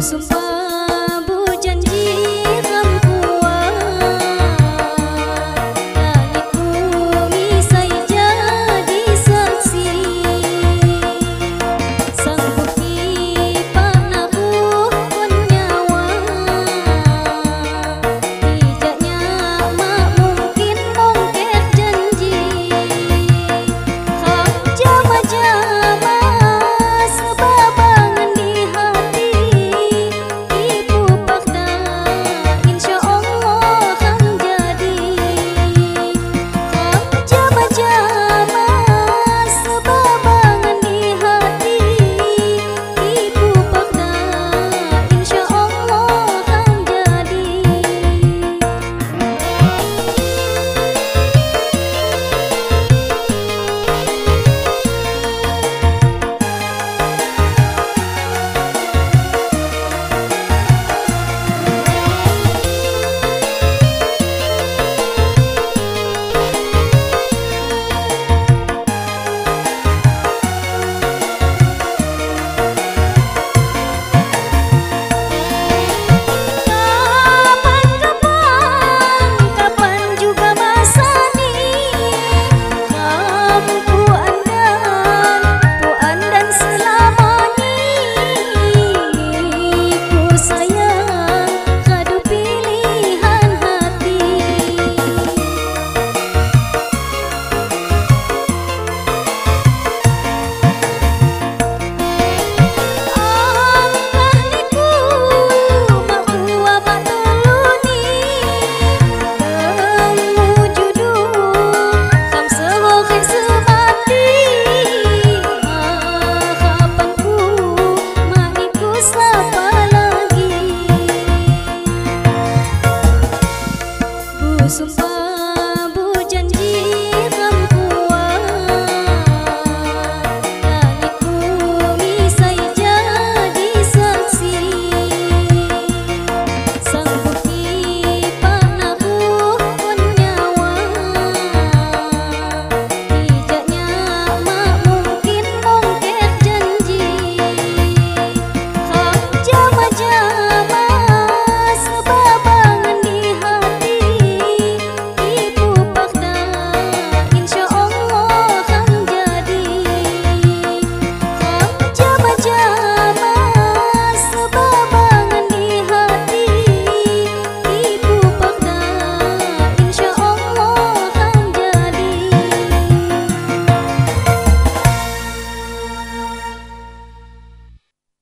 some